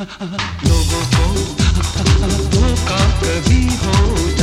लोगों को धोखा कभी हो